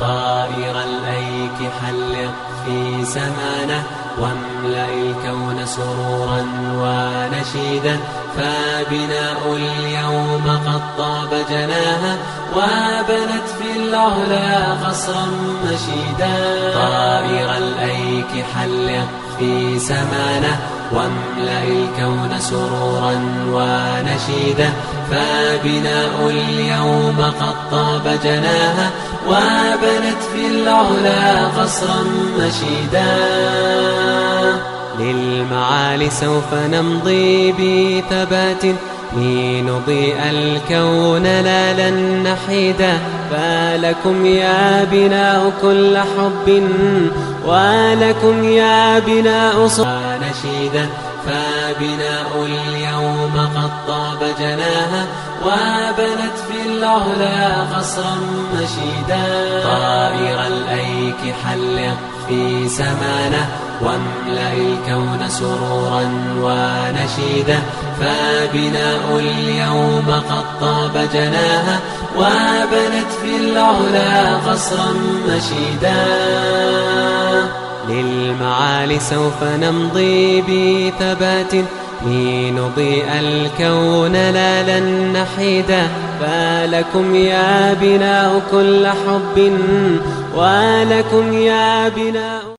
طائر الأيك حلق في سمانه واملأ الكون سرورا ونشيدا. فبناء اليوم قد طاب جناها وبنت في العلا قصرا مشيدا. طائر الأيك حلق في سمانه واملأ الكون سرورا ونشيدا. فبناء اليوم قد طاب جناها وبنت في العلا قصرا مشيدا. للمعالي سوف نمضي بثبات لنضيء الكون لا لن نحيدا. فلكم يا بناء كل حب ولكم يا بناء صلاة نشيدا. فبناء اليوم قد طاب جناها وبنت في العلا قصرا مشيدا. طائر الأيك حلق في سمانه واملأ الكون سرورا ونشيدا. فبناء اليوم قد طاب جناها وبنت في العلا قصرا مشيدا. للمعالي سوف نمضي بثبات. لنضيء الكون لا لن نحيدا. فلكم يا بناء كل حب. ولكم يا بناء